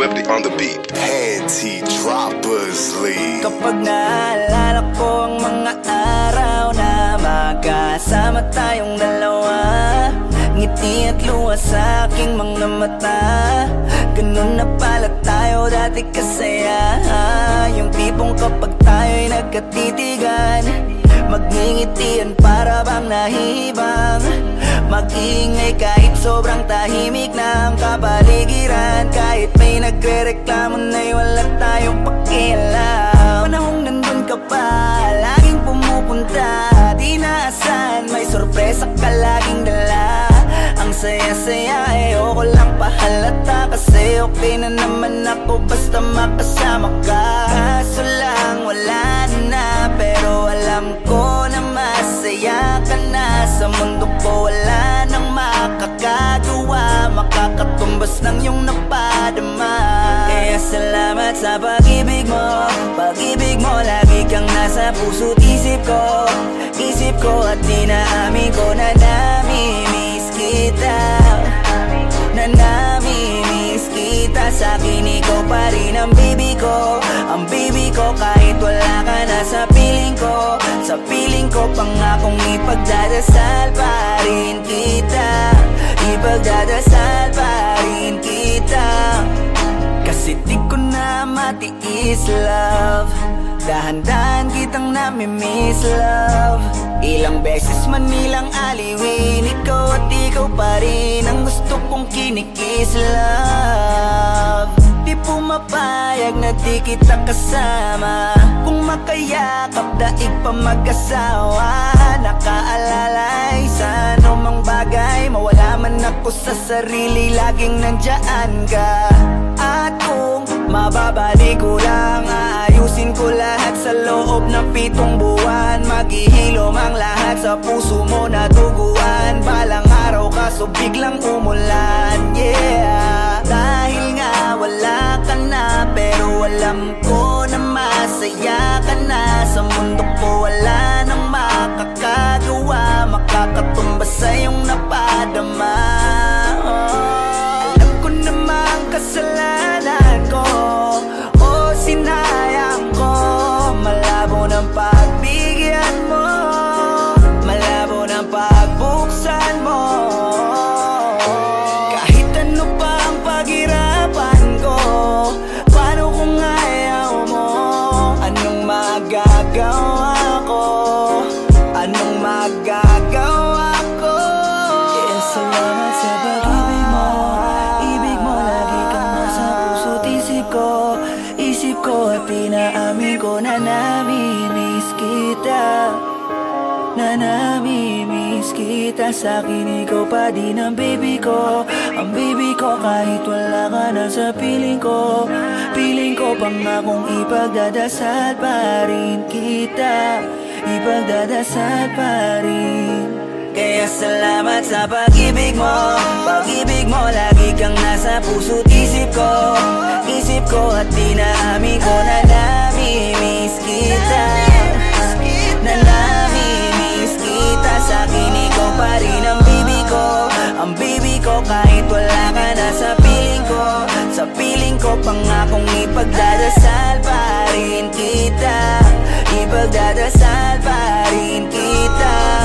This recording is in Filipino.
Swifty on the beat. Panty Droppers League. Kapag naalala ko ang mga araw na magkasama tayong dalawa Ngiti at luha sa aking mga mata Ganun na pala tayo dati kasaya Yung tipong kapag tayo'y nagkatitigan Magngingitian para bang nahihibang Mag-iingay kahit sobrang tahimik na ang kapaligiran. Kahit may nagre-reklamo na'y wala tayong pakialam. Panahong nandun ka pa, laging pumupunta. Di naasan, may sorpresa ka laging dala. Ang saya-saya, ayoko lang pahalata. Kasi okay na naman ako basta makasama ka. Kaso lang, wala na Pero alam ko na masaya ka na Sa mundo Makakatumbas ng iyong napadama. Kaya salamat sa pag-ibig mo. Pag-ibig mo lagi kang nasa puso't isip ko. Isip ko at dinaamin ko na namimiss kita. Na namimiss kita. Sa akin ikaw pa rin ang baby ko. Ang baby ko kahit wala ka na sa piling ko. Sa piling ko pangakong ipagdadasal pa rin kita. Ipagdadasal matiis love. Dahan-dahan kitang namimiss love. Ilang beses man nilang aliwin Ikaw at ikaw pa rin Ang gusto kong kinikis love. Di pumapayag na di kita kasama. Kung makayakap daig pa mag-asawa. Nakaalalay sa anumang bagay Mawala man ako sa sarili Laging nandyan ka pitong buwan Maghihilom ang lahat sa puso mo na duguan. Balang araw kaso biglang umulan Yeah. Dahil nga wala ka na Pero alam ko na magagawa ko Anong magagawa ko? Kaya salamat sa pag-ibig mo. Ibig mo lagi kang nasa puso't isip ko. Isip ko at pinaamin ko na namimiss kita. Na namimiss kita sa akin Ikaw pa din ang baby ko. Ang baby ko kahit wala ka na sa piling ko. Piling ko pangakong ipagdadasal pa rin kita. Ipagdadasal pa rin. Kaya salamat sa pag-ibig mo. Pag-ibig mo lagi kang nasa puso't isip ko. Isip ko at dinaamin ko na namimiss kita kahit wala ka na sa piling ko. Sa piling ko pangakong ipagdadasal pa rin kita. Ipagdadasal pa rin kita